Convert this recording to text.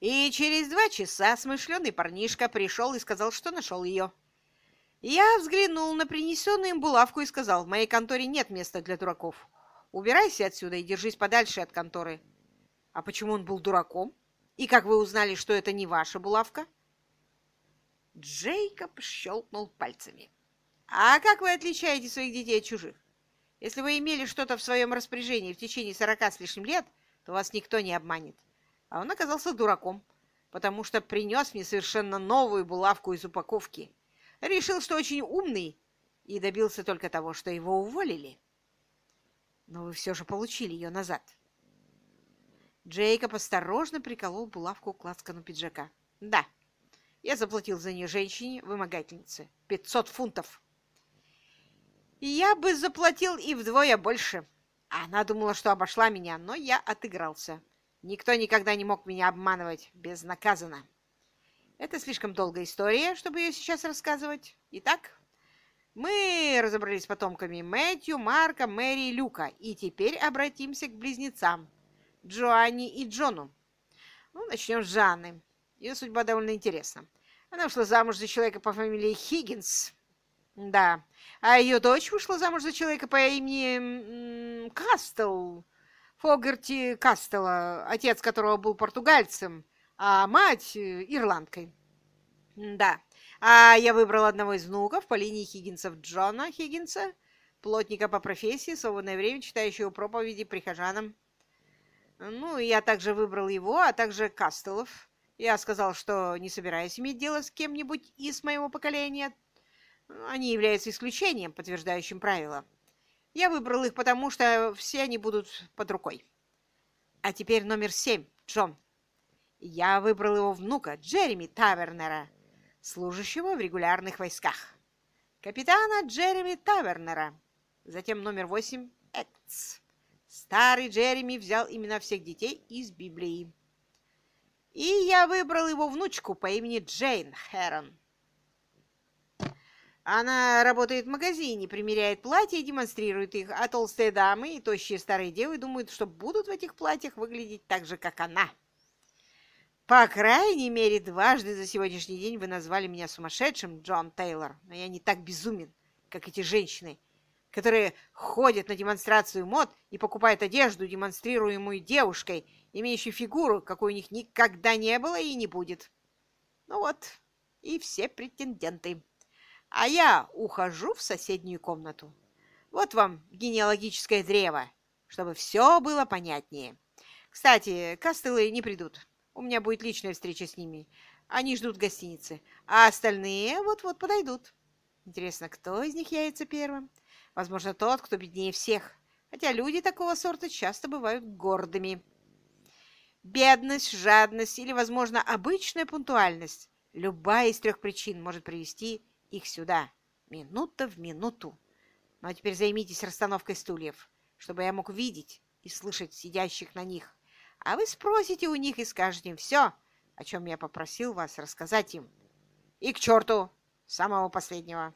И через два часа смышленый парнишка пришел и сказал, что нашел ее. Я взглянул на принесенную им булавку и сказал, в моей конторе нет места для дураков. Убирайся отсюда и держись подальше от конторы. А почему он был дураком? И как вы узнали, что это не ваша булавка? Джейкоб щелкнул пальцами. А как вы отличаете своих детей от чужих? Если вы имели что-то в своем распоряжении в течение сорока с лишним лет, то вас никто не обманет. А он оказался дураком, потому что принес мне совершенно новую булавку из упаковки. Решил, что очень умный, и добился только того, что его уволили. Но вы все же получили ее назад. Джейкоб осторожно приколол булавку к лацкану пиджака. Да, я заплатил за нее женщине-вымогательнице. Пятьсот фунтов. Я бы заплатил и вдвое больше. Она думала, что обошла меня, но я отыгрался. Никто никогда не мог меня обманывать безнаказанно. Это слишком долгая история, чтобы ее сейчас рассказывать. Итак, мы разобрались с потомками Мэтью, Марка, Мэри и Люка, и теперь обратимся к близнецам Джоанни и Джону. Ну, начнем с Жанны. Ее судьба довольно интересна. Она вышла замуж за человека по фамилии Хиггинс. Да. А ее дочь вышла замуж за человека по имени Кастел. Фогерти Кастела, отец которого был португальцем, а мать э, ирландкой. Да. А я выбрал одного из внуков по линии Хиггинсов Джона Хиггинса, плотника по профессии, свободное время читающего проповеди прихожанам. Ну, я также выбрал его, а также Кастелов. Я сказал, что не собираюсь иметь дело с кем-нибудь из моего поколения. Они являются исключением, подтверждающим правило. Я выбрал их, потому что все они будут под рукой. А теперь номер семь, Джон. Я выбрал его внука, Джереми Тавернера, служащего в регулярных войсках. Капитана Джереми Тавернера. Затем номер восемь, Экц. Старый Джереми взял имена всех детей из Библии. И я выбрал его внучку по имени Джейн Хэрон. Она работает в магазине, примеряет платья и демонстрирует их, а толстые дамы и тощие старые девы думают, что будут в этих платьях выглядеть так же, как она. По крайней мере, дважды за сегодняшний день вы назвали меня сумасшедшим, Джон Тейлор, но я не так безумен, как эти женщины, которые ходят на демонстрацию мод и покупают одежду, демонстрируемую девушкой, имеющей фигуру, какой у них никогда не было и не будет. Ну вот, и все претенденты. А я ухожу в соседнюю комнату. Вот вам генеалогическое древо, чтобы все было понятнее. Кстати, Костылы не придут. У меня будет личная встреча с ними. Они ждут в гостинице. А остальные вот-вот подойдут. Интересно, кто из них явится первым? Возможно, тот, кто беднее всех. Хотя люди такого сорта часто бывают гордыми. Бедность, жадность или, возможно, обычная пунктуальность. Любая из трех причин может привести их сюда, минута в минуту. Ну а теперь займитесь расстановкой стульев, чтобы я мог видеть и слышать сидящих на них. А вы спросите у них и скажете им все, о чем я попросил вас рассказать им. И к черту самого последнего.